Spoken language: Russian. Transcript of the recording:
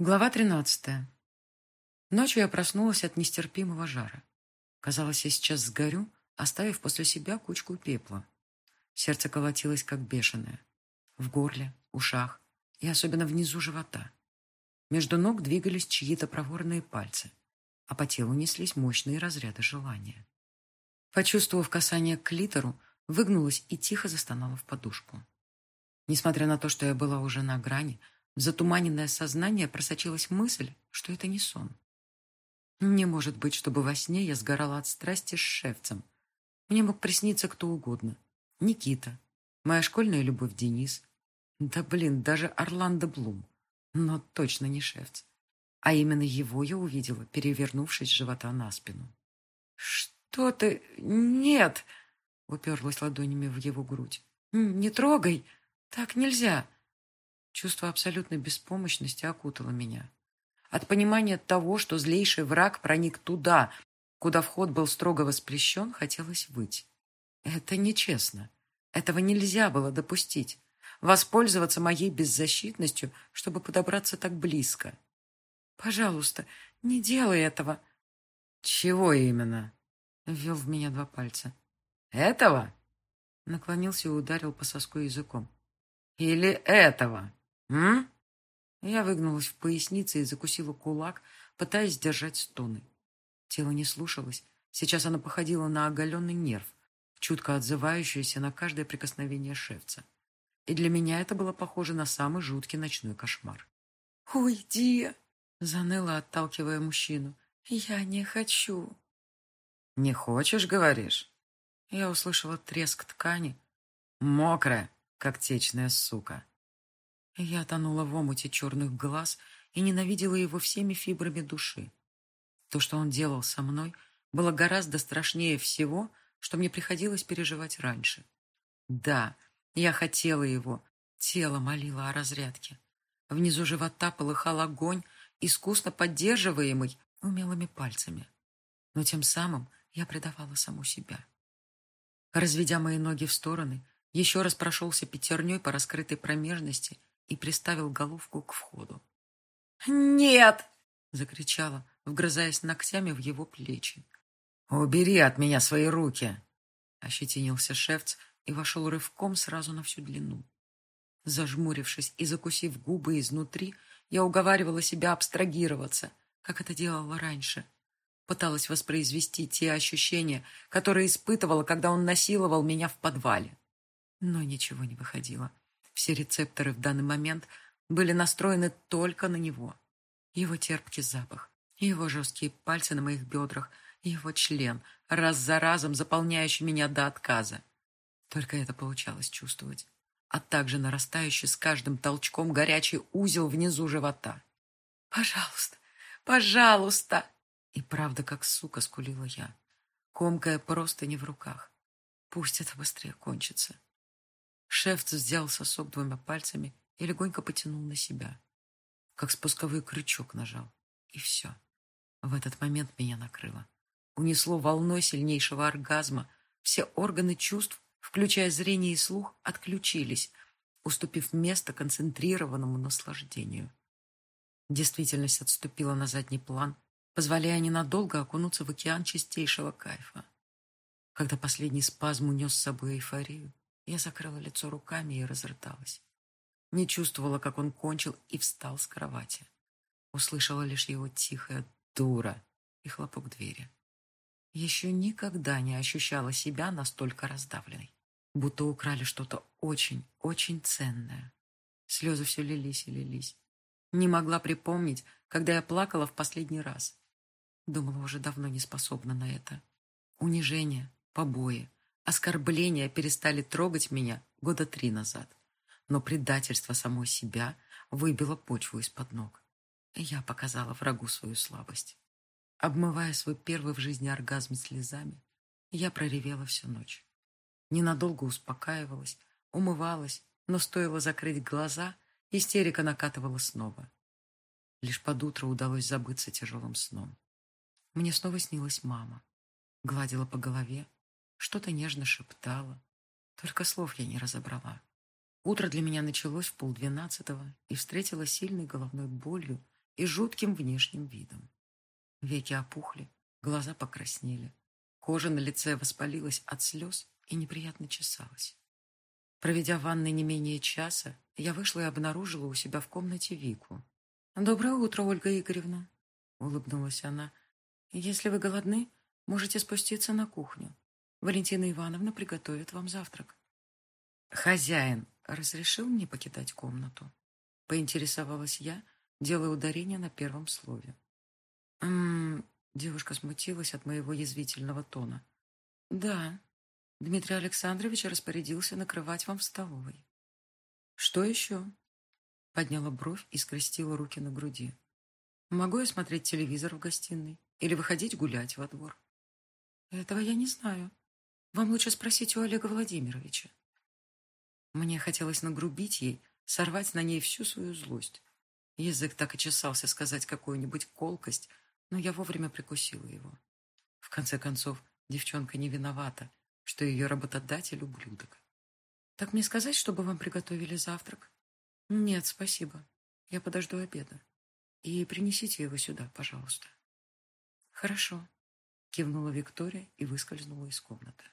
Глава тринадцатая. Ночью я проснулась от нестерпимого жара. Казалось, я сейчас сгорю, оставив после себя кучку пепла. Сердце колотилось, как бешеное. В горле, ушах и особенно внизу живота. Между ног двигались чьи-то проворные пальцы, а по телу неслись мощные разряды желания. Почувствовав касание к клитору, выгнулась и тихо застонала в подушку. Несмотря на то, что я была уже на грани, в затуманенное сознание просочилась мысль, что это не сон. Не может быть, чтобы во сне я сгорала от страсти с шефцем. Мне мог присниться кто угодно. Никита, моя школьная любовь Денис. Да блин, даже Орландо Блум. Но точно не шефц. А именно его я увидела, перевернувшись с живота на спину. «Что ты? Нет!» Уперлась ладонями в его грудь. «Не трогай! Так нельзя!» Чувство абсолютной беспомощности окутало меня. От понимания того, что злейший враг проник туда, куда вход был строго воспрещен, хотелось выйти. Это нечестно. Этого нельзя было допустить. Воспользоваться моей беззащитностью, чтобы подобраться так близко. «Пожалуйста, не делай этого!» «Чего именно?» Ввел в меня два пальца. «Этого?» Наклонился и ударил по соску языком. «Или этого?» «М?» Я выгнулась в пояснице и закусила кулак, пытаясь сдержать стоны. Тело не слушалось. Сейчас оно походило на оголенный нерв, чутко отзывающийся на каждое прикосновение шефца. И для меня это было похоже на самый жуткий ночной кошмар. «Уйди!» — заныла, отталкивая мужчину. «Я не хочу!» «Не хочешь, говоришь?» Я услышала треск ткани. «Мокрая, как течная сука!» Я тонула в омуте черных глаз и ненавидела его всеми фибрами души. То, что он делал со мной, было гораздо страшнее всего, что мне приходилось переживать раньше. Да, я хотела его, тело молило о разрядке. Внизу живота полыхал огонь, искусно поддерживаемый умелыми пальцами. Но тем самым я предавала саму себя. Разведя мои ноги в стороны, еще раз прошелся пятерней по раскрытой промежности и приставил головку к входу. «Нет!» — закричала, вгрызаясь ногтями в его плечи. «Убери от меня свои руки!» — ощетинился шефц и вошел рывком сразу на всю длину. Зажмурившись и закусив губы изнутри, я уговаривала себя абстрагироваться, как это делала раньше. Пыталась воспроизвести те ощущения, которые испытывала, когда он насиловал меня в подвале. Но ничего не выходило. Все рецепторы в данный момент были настроены только на него. Его терпкий запах, его жесткие пальцы на моих бедрах, его член, раз за разом заполняющий меня до отказа. Только это получалось чувствовать. А также нарастающий с каждым толчком горячий узел внизу живота. «Пожалуйста, пожалуйста!» И правда, как сука, скулила я, комкая просто не в руках. Пусть это быстрее кончится. Шефц взял сосок двумя пальцами и легонько потянул на себя. Как спусковой крючок нажал. И все. В этот момент меня накрыло. Унесло волной сильнейшего оргазма. Все органы чувств, включая зрение и слух, отключились, уступив место концентрированному наслаждению. Действительность отступила на задний план, позволяя ненадолго окунуться в океан чистейшего кайфа. Когда последний спазм унес с собой эйфорию, я закрыла лицо руками и разрыдалась. Не чувствовала, как он кончил и встал с кровати. Услышала лишь его тихое «дура» и хлопок двери. Еще никогда не ощущала себя настолько раздавленной, будто украли что-то очень, очень ценное. Слезы все лились и лились. Не могла припомнить, когда я плакала в последний раз. Думала, уже давно не способна на это. Унижение, побои, Оскорбления перестали трогать меня года три назад, но предательство самой себя выбило почву из-под ног. Я показала врагу свою слабость. Обмывая свой первый в жизни оргазм слезами, я проревела всю ночь. Ненадолго успокаивалась, умывалась, но стоило закрыть глаза, истерика накатывала снова. Лишь под утро удалось забыться тяжелым сном. Мне снова снилась мама. Гладила по голове, что-то нежно шептала. Только слов я не разобрала. Утро для меня началось в полдвенадцатого и встретило сильной головной болью и жутким внешним видом. Веки опухли, глаза покраснели. Кожа на лице воспалилась от слез и неприятно чесалась. Проведя в ванной не менее часа, я вышла и обнаружила у себя в комнате Вику. «Доброе утро, Ольга Игоревна», — улыбнулась она. «Если вы голодны, можете спуститься на кухню. Валентина Ивановна приготовит вам завтрак». «Хозяин разрешил мне покидать комнату?» — поинтересовалась я, делая ударение на первом слове. «М-м-м», девушка смутилась от моего язвительного тона. «Да, Дмитрий Александрович распорядился накрывать вам в столовой». «Что еще?» Подняла бровь и скрестила руки на груди. «Могу я смотреть телевизор в гостиной или выходить гулять во двор?» «Этого я не знаю. Вам лучше спросить у Олега Владимировича». Мне хотелось нагрубить ей, сорвать на ней всю свою злость. Язык так и чесался сказать какую-нибудь колкость, но я вовремя прикусила его. В конце концов, девчонка не виновата, что ее работодатель ублюдок. Так мне сказать, чтобы вам приготовили завтрак? Нет, спасибо. Я подожду обеда. И принесите его сюда, пожалуйста. Хорошо, кивнула Виктория и выскользнула из комнаты.